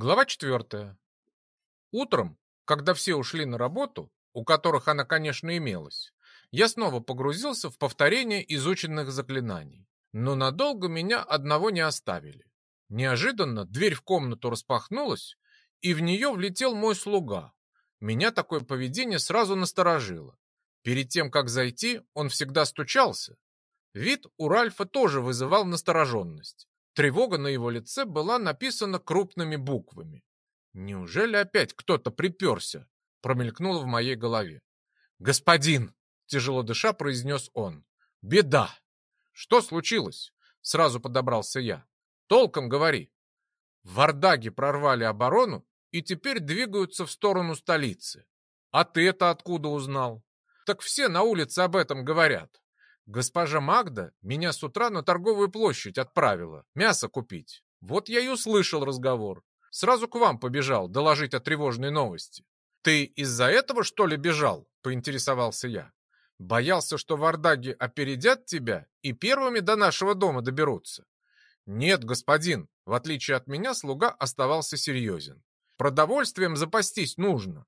Глава четвертая. Утром, когда все ушли на работу, у которых она, конечно, имелась, я снова погрузился в повторение изученных заклинаний. Но надолго меня одного не оставили. Неожиданно дверь в комнату распахнулась, и в нее влетел мой слуга. Меня такое поведение сразу насторожило. Перед тем, как зайти, он всегда стучался. Вид у Ральфа тоже вызывал настороженность. Тревога на его лице была написана крупными буквами. «Неужели опять кто-то приперся?» — промелькнуло в моей голове. «Господин!» — тяжело дыша произнес он. «Беда!» «Что случилось?» — сразу подобрался я. «Толком говори». Вардаги прорвали оборону и теперь двигаются в сторону столицы. А ты это откуда узнал? Так все на улице об этом говорят. Госпожа Магда меня с утра на торговую площадь отправила мясо купить. Вот я и услышал разговор. Сразу к вам побежал доложить о тревожной новости. Ты из-за этого, что ли, бежал? Поинтересовался я. Боялся, что вардаги опередят тебя и первыми до нашего дома доберутся. Нет, господин, в отличие от меня, слуга оставался серьезен. Продовольствием запастись нужно.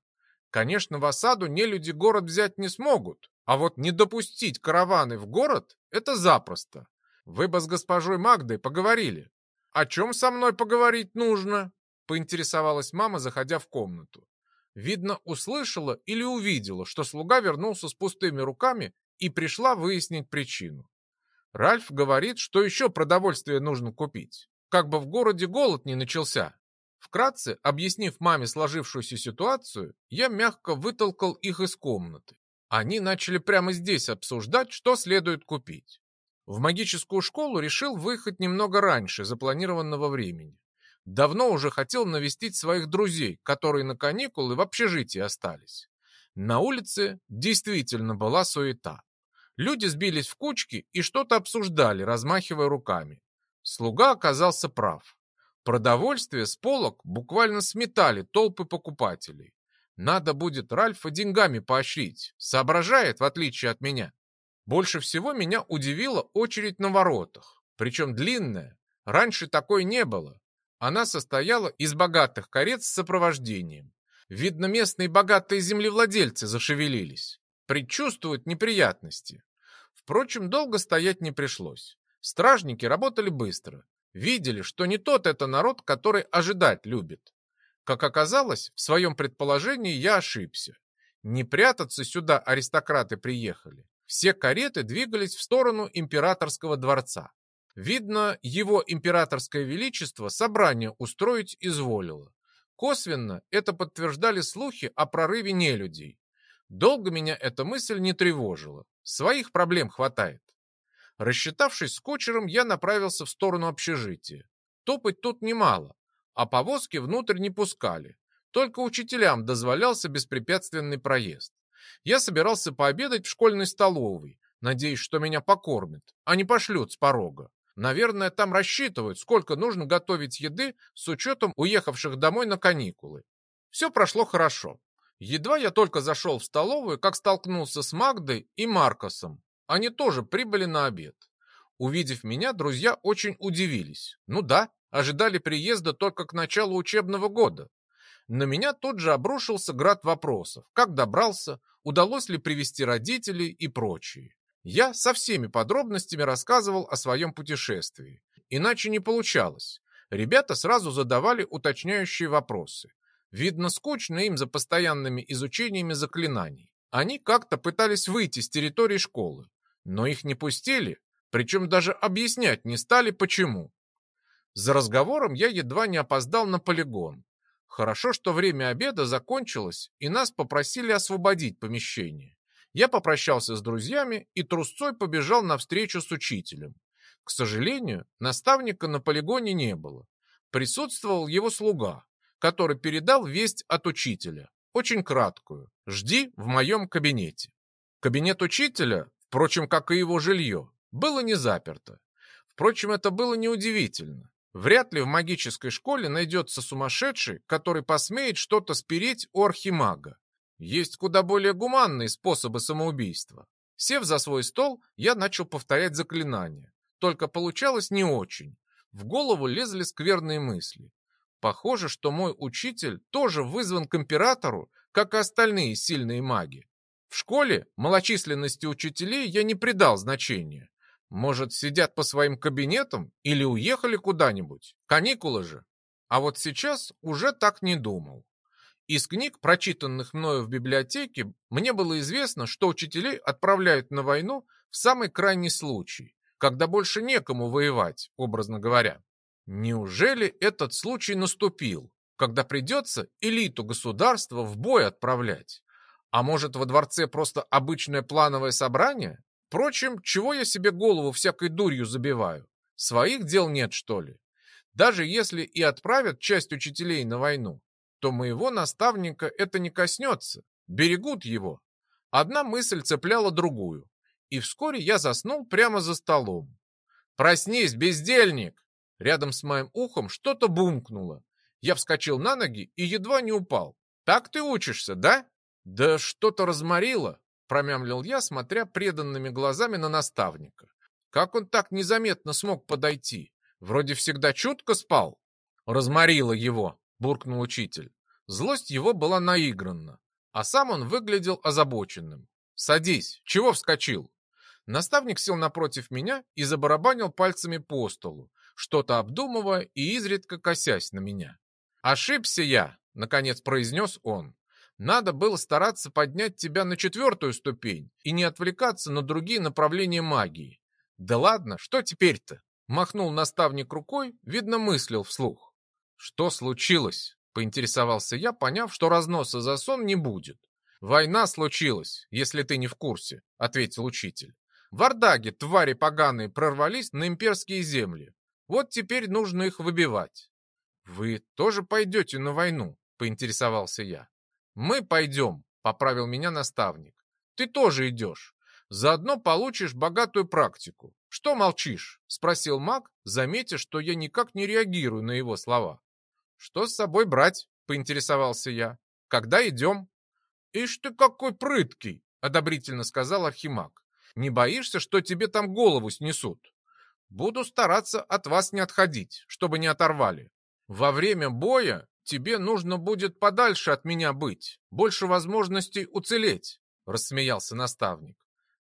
Конечно, в осаду нелюди город взять не смогут, а вот не допустить караваны в город — это запросто. Вы бы с госпожой Магдой поговорили. О чем со мной поговорить нужно? Поинтересовалась мама, заходя в комнату. Видно, услышала или увидела, что слуга вернулся с пустыми руками и пришла выяснить причину. Ральф говорит, что еще продовольствие нужно купить. Как бы в городе голод не начался. Вкратце, объяснив маме сложившуюся ситуацию, я мягко вытолкал их из комнаты. Они начали прямо здесь обсуждать, что следует купить. В магическую школу решил выехать немного раньше запланированного времени. Давно уже хотел навестить своих друзей, которые на каникулы в общежитии остались. На улице действительно была суета. Люди сбились в кучки и что-то обсуждали, размахивая руками. Слуга оказался прав. Продовольствие с полок буквально сметали толпы покупателей. Надо будет Ральфа деньгами поощрить. Соображает, в отличие от меня. Больше всего меня удивила очередь на воротах. Причем длинная. Раньше такой не было. Она состояла из богатых карет с сопровождением. Видно, местные богатые землевладельцы зашевелились. Предчувствуют неприятности. Впрочем, долго стоять не пришлось. Стражники работали быстро. Видели, что не тот это народ, который ожидать любит. Как оказалось, в своем предположении я ошибся. Не прятаться сюда аристократы приехали. Все кареты двигались в сторону императорского дворца. Видно, его императорское величество собрание устроить изволило. Косвенно это подтверждали слухи о прорыве нелюдей. Долго меня эта мысль не тревожила. Своих проблем хватает. Рассчитавшись с кочером, я направился в сторону общежития. Топать тут немало, а повозки внутрь не пускали. Только учителям дозволялся беспрепятственный проезд. Я собирался пообедать в школьной столовой, надеясь, что меня покормят, а не пошлют с порога. Наверное, там рассчитывают, сколько нужно готовить еды с учетом уехавших домой на каникулы. Все прошло хорошо. Едва я только зашел в столовую, как столкнулся с Магдой и Маркосом. Они тоже прибыли на обед. Увидев меня, друзья очень удивились. Ну да, ожидали приезда только к началу учебного года. На меня тут же обрушился град вопросов. Как добрался, удалось ли привести родителей и прочее. Я со всеми подробностями рассказывал о своем путешествии. Иначе не получалось. Ребята сразу задавали уточняющие вопросы. Видно, скучно им за постоянными изучениями заклинаний. Они как-то пытались выйти с территории школы, но их не пустили, причем даже объяснять не стали, почему. За разговором я едва не опоздал на полигон. Хорошо, что время обеда закончилось, и нас попросили освободить помещение. Я попрощался с друзьями и трусцой побежал навстречу с учителем. К сожалению, наставника на полигоне не было. Присутствовал его слуга, который передал весть от учителя, очень краткую. «Жди в моем кабинете». Кабинет учителя, впрочем, как и его жилье, было не заперто. Впрочем, это было неудивительно. Вряд ли в магической школе найдется сумасшедший, который посмеет что-то спереть у архимага. Есть куда более гуманные способы самоубийства. Сев за свой стол, я начал повторять заклинания. Только получалось не очень. В голову лезли скверные мысли. Похоже, что мой учитель тоже вызван к императору, как и остальные сильные маги. В школе малочисленности учителей я не придал значения. Может, сидят по своим кабинетам или уехали куда-нибудь? Каникулы же. А вот сейчас уже так не думал. Из книг, прочитанных мною в библиотеке, мне было известно, что учителей отправляют на войну в самый крайний случай, когда больше некому воевать, образно говоря. Неужели этот случай наступил, когда придется элиту государства в бой отправлять? А может, во дворце просто обычное плановое собрание? Впрочем, чего я себе голову всякой дурью забиваю? Своих дел нет, что ли? Даже если и отправят часть учителей на войну, то моего наставника это не коснется, берегут его. Одна мысль цепляла другую, и вскоре я заснул прямо за столом. «Проснись, бездельник!» Рядом с моим ухом что-то бумкнуло. Я вскочил на ноги и едва не упал. «Так ты учишься, да?» «Да что-то разморило», — промямлил я, смотря преданными глазами на наставника. «Как он так незаметно смог подойти? Вроде всегда чутко спал». «Разморило его», — буркнул учитель. Злость его была наигранна, а сам он выглядел озабоченным. «Садись, чего вскочил?» Наставник сел напротив меня и забарабанил пальцами по столу, что-то обдумывая и изредка косясь на меня. «Ошибся я», — наконец произнес он. «Надо было стараться поднять тебя на четвертую ступень и не отвлекаться на другие направления магии». «Да ладно, что теперь-то?» — махнул наставник рукой, видно, мыслил вслух. «Что случилось?» — поинтересовался я, поняв, что разноса за сон не будет. «Война случилась, если ты не в курсе», — ответил учитель. «В Ордаге твари поганые прорвались на имперские земли. Вот теперь нужно их выбивать. Вы тоже пойдете на войну? Поинтересовался я. Мы пойдем, поправил меня наставник. Ты тоже идешь. Заодно получишь богатую практику. Что молчишь? Спросил маг, заметив, что я никак не реагирую на его слова. Что с собой брать? Поинтересовался я. Когда идем? Ишь ты какой прыткий, одобрительно сказал Архимаг. Не боишься, что тебе там голову снесут? Буду стараться от вас не отходить, чтобы не оторвали. Во время боя тебе нужно будет подальше от меня быть, больше возможностей уцелеть, рассмеялся наставник.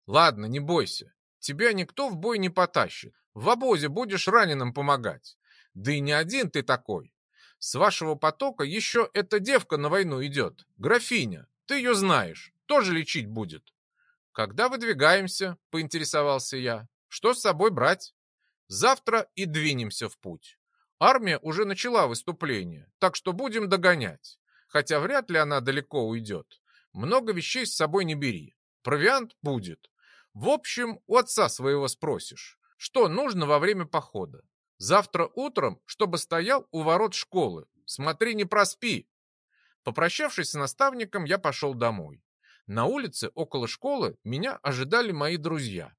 Ладно, не бойся, тебя никто в бой не потащит. В обозе будешь раненым помогать. Да и не один ты такой. С вашего потока еще эта девка на войну идет, графиня. Ты ее знаешь, тоже лечить будет. Когда выдвигаемся, поинтересовался я. Что с собой брать? Завтра и двинемся в путь. Армия уже начала выступление, так что будем догонять. Хотя вряд ли она далеко уйдет. Много вещей с собой не бери. Провиант будет. В общем, у отца своего спросишь, что нужно во время похода. Завтра утром, чтобы стоял у ворот школы. Смотри, не проспи. Попрощавшись с наставником, я пошел домой. На улице около школы меня ожидали мои друзья.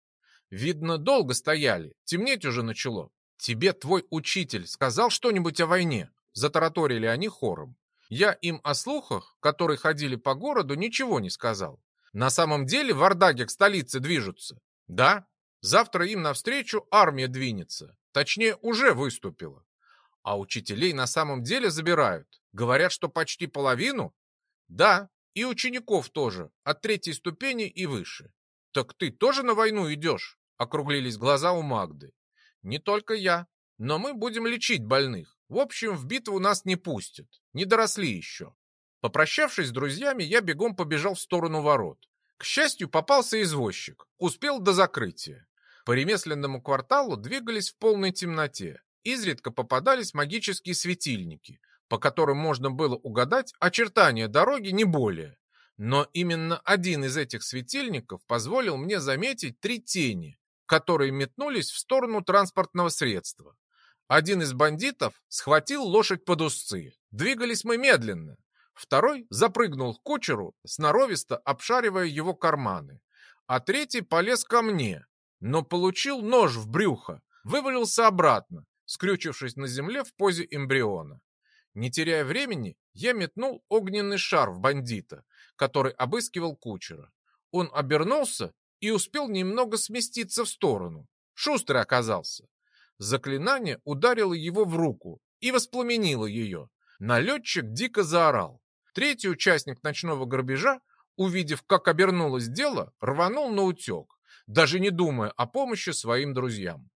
Видно, долго стояли, темнеть уже начало. Тебе твой учитель сказал что-нибудь о войне? Затараторили они хором. Я им о слухах, которые ходили по городу, ничего не сказал. На самом деле в Ардаге к столице движутся. Да, завтра им навстречу армия двинется. Точнее, уже выступила. А учителей на самом деле забирают. Говорят, что почти половину. Да, и учеников тоже, от третьей ступени и выше. Так ты тоже на войну идешь? округлились глаза у Магды. Не только я, но мы будем лечить больных. В общем, в битву нас не пустят. Не доросли еще. Попрощавшись с друзьями, я бегом побежал в сторону ворот. К счастью, попался извозчик. Успел до закрытия. По ремесленному кварталу двигались в полной темноте. Изредка попадались магические светильники, по которым можно было угадать очертания дороги не более. Но именно один из этих светильников позволил мне заметить три тени, которые метнулись в сторону транспортного средства. Один из бандитов схватил лошадь под узцы. Двигались мы медленно. Второй запрыгнул к кучеру, сноровисто обшаривая его карманы. А третий полез ко мне, но получил нож в брюхо, вывалился обратно, скрючившись на земле в позе эмбриона. Не теряя времени, я метнул огненный шар в бандита, который обыскивал кучера. Он обернулся и успел немного сместиться в сторону. Шустрый оказался. Заклинание ударило его в руку и воспламенило ее. Налетчик дико заорал. Третий участник ночного грабежа, увидев, как обернулось дело, рванул на утек, даже не думая о помощи своим друзьям.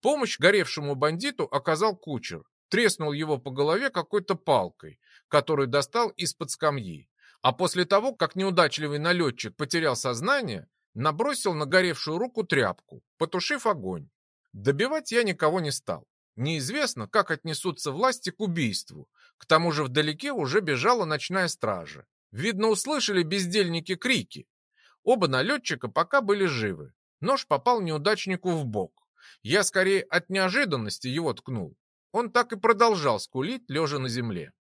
Помощь горевшему бандиту оказал кучер, треснул его по голове какой-то палкой, которую достал из-под скамьи. А после того, как неудачливый налетчик потерял сознание, набросил на горевшую руку тряпку, потушив огонь. Добивать я никого не стал. Неизвестно, как отнесутся власти к убийству. К тому же вдалеке уже бежала ночная стража. Видно, услышали бездельники крики. Оба налетчика пока были живы. Нож попал неудачнику в бок. Я скорее от неожиданности его ткнул. Он так и продолжал скулить, лежа на земле.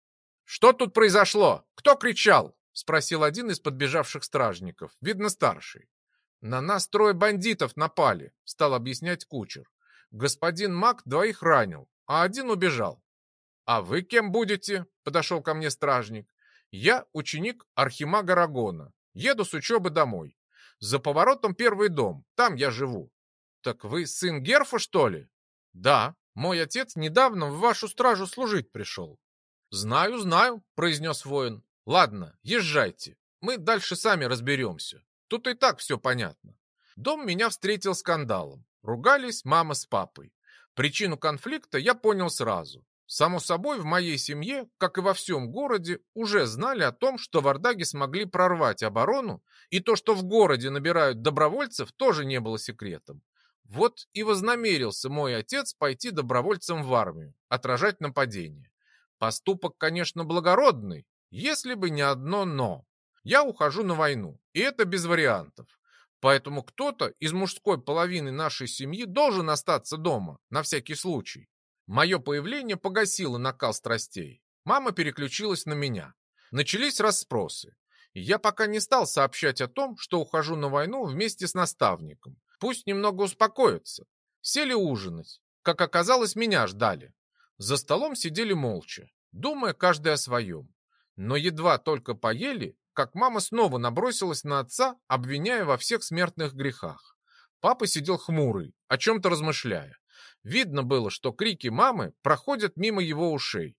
«Что тут произошло? Кто кричал?» — спросил один из подбежавших стражников, видно старший. «На нас трое бандитов напали», — стал объяснять кучер. Господин Мак двоих ранил, а один убежал. «А вы кем будете?» — подошел ко мне стражник. «Я ученик Архимага Рагона. Еду с учебы домой. За поворотом первый дом, там я живу». «Так вы сын Герфа, что ли?» «Да, мой отец недавно в вашу стражу служить пришел». «Знаю, знаю», — произнес воин. «Ладно, езжайте. Мы дальше сами разберемся. Тут и так все понятно». Дом меня встретил скандалом. Ругались мама с папой. Причину конфликта я понял сразу. Само собой, в моей семье, как и во всем городе, уже знали о том, что вардаги смогли прорвать оборону, и то, что в городе набирают добровольцев, тоже не было секретом. Вот и вознамерился мой отец пойти добровольцем в армию, отражать нападение. Поступок, конечно, благородный, если бы не одно «но». Я ухожу на войну, и это без вариантов. Поэтому кто-то из мужской половины нашей семьи должен остаться дома, на всякий случай. Мое появление погасило накал страстей. Мама переключилась на меня. Начались расспросы. Я пока не стал сообщать о том, что ухожу на войну вместе с наставником. Пусть немного успокоятся. Сели ужинать. Как оказалось, меня ждали. За столом сидели молча, думая каждый о своем. Но едва только поели, как мама снова набросилась на отца, обвиняя во всех смертных грехах. Папа сидел хмурый, о чем-то размышляя. Видно было, что крики мамы проходят мимо его ушей.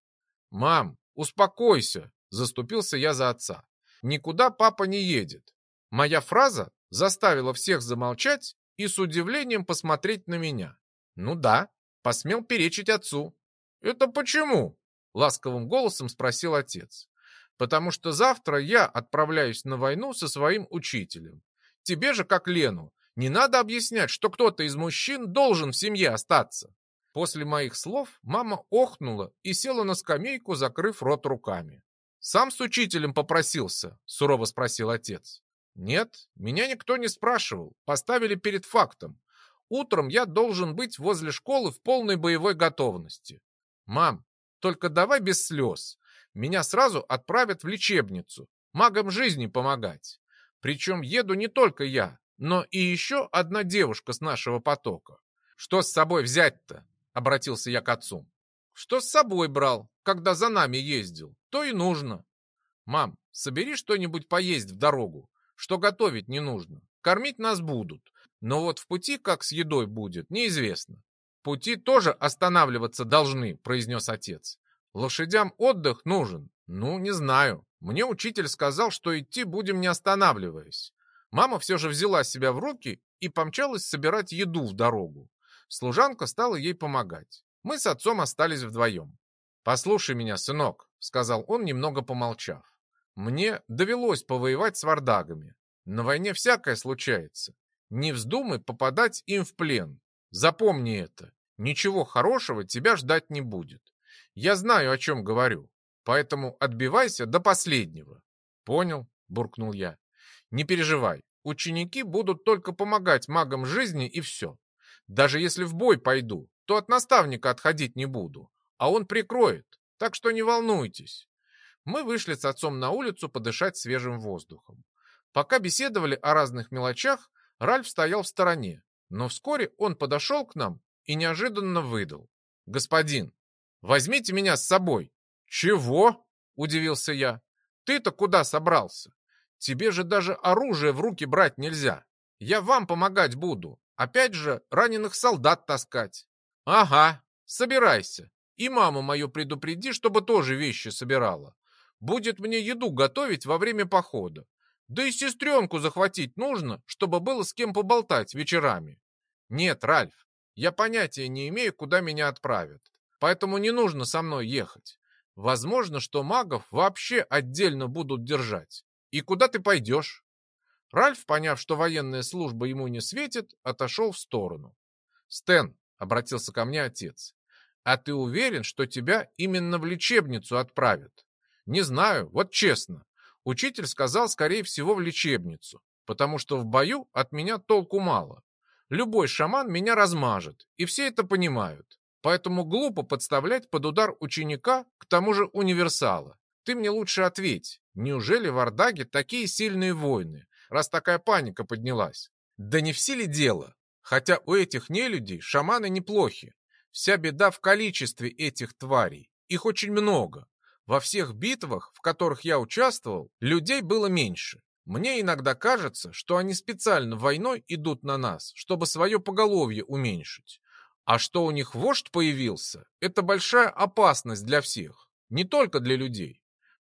«Мам, успокойся!» – заступился я за отца. «Никуда папа не едет». Моя фраза заставила всех замолчать и с удивлением посмотреть на меня. «Ну да», – посмел перечить отцу. «Это почему?» – ласковым голосом спросил отец потому что завтра я отправляюсь на войну со своим учителем. Тебе же, как Лену, не надо объяснять, что кто-то из мужчин должен в семье остаться. После моих слов мама охнула и села на скамейку, закрыв рот руками. «Сам с учителем попросился?» – сурово спросил отец. «Нет, меня никто не спрашивал. Поставили перед фактом. Утром я должен быть возле школы в полной боевой готовности. Мам, только давай без слез меня сразу отправят в лечебницу, магам жизни помогать. Причем еду не только я, но и еще одна девушка с нашего потока. Что с собой взять-то? Обратился я к отцу. Что с собой брал, когда за нами ездил, то и нужно. Мам, собери что-нибудь поесть в дорогу, что готовить не нужно. Кормить нас будут, но вот в пути как с едой будет, неизвестно. Пути тоже останавливаться должны, произнес отец. Лошадям отдых нужен. Ну, не знаю. Мне учитель сказал, что идти будем не останавливаясь. Мама все же взяла себя в руки и помчалась собирать еду в дорогу. Служанка стала ей помогать. Мы с отцом остались вдвоем. «Послушай меня, сынок», — сказал он, немного помолчав. «Мне довелось повоевать с вардагами. На войне всякое случается. Не вздумай попадать им в плен. Запомни это. Ничего хорошего тебя ждать не будет. Я знаю, о чем говорю, поэтому отбивайся до последнего. Понял, буркнул я. Не переживай, ученики будут только помогать магам жизни и все. Даже если в бой пойду, то от наставника отходить не буду, а он прикроет, так что не волнуйтесь. Мы вышли с отцом на улицу подышать свежим воздухом. Пока беседовали о разных мелочах, Ральф стоял в стороне, но вскоре он подошел к нам и неожиданно выдал. «Господин, Возьмите меня с собой». «Чего?» – удивился я. «Ты-то куда собрался? Тебе же даже оружие в руки брать нельзя. Я вам помогать буду. Опять же, раненых солдат таскать». «Ага, собирайся. И маму мою предупреди, чтобы тоже вещи собирала. Будет мне еду готовить во время похода. Да и сестренку захватить нужно, чтобы было с кем поболтать вечерами. Нет, Ральф, я понятия не имею, куда меня отправят. Поэтому не нужно со мной ехать. Возможно, что магов вообще отдельно будут держать. И куда ты пойдешь? Ральф, поняв, что военная служба ему не светит, отошел в сторону. «Стэн», — обратился ко мне отец, — «а ты уверен, что тебя именно в лечебницу отправят?» «Не знаю, вот честно. Учитель сказал, скорее всего, в лечебницу, потому что в бою от меня толку мало. Любой шаман меня размажет, и все это понимают. Поэтому глупо подставлять под удар ученика, к тому же универсала. Ты мне лучше ответь, неужели в Ардаге такие сильные воины, раз такая паника поднялась? Да не в силе дело. Хотя у этих нелюдей шаманы неплохи. Вся беда в количестве этих тварей. Их очень много. Во всех битвах, в которых я участвовал, людей было меньше. Мне иногда кажется, что они специально войной идут на нас, чтобы свое поголовье уменьшить. А что у них вождь появился, это большая опасность для всех, не только для людей.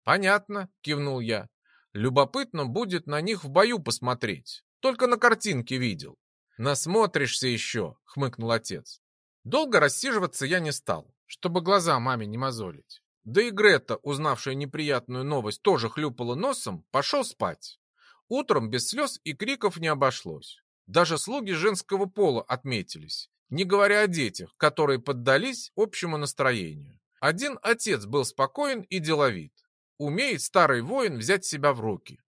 Понятно, кивнул я. Любопытно будет на них в бою посмотреть. Только на картинке видел. Насмотришься еще, хмыкнул отец. Долго рассиживаться я не стал, чтобы глаза маме не мозолить. Да и Грета, узнавшая неприятную новость, тоже хлюпала носом, пошел спать. Утром без слез и криков не обошлось. Даже слуги женского пола отметились, не говоря о детях, которые поддались общему настроению. Один отец был спокоен и деловит. Умеет старый воин взять себя в руки.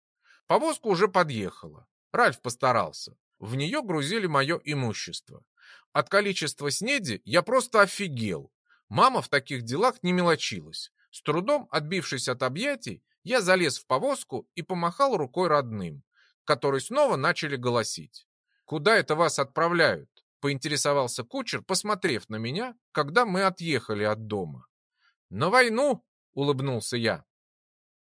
Повозка уже подъехала. Ральф постарался. В нее грузили мое имущество. От количества снеди я просто офигел. Мама в таких делах не мелочилась. С трудом отбившись от объятий, я залез в повозку и помахал рукой родным, которые снова начали голосить. «Куда это вас отправляют?» — поинтересовался кучер, посмотрев на меня, когда мы отъехали от дома. «На войну!» — улыбнулся я.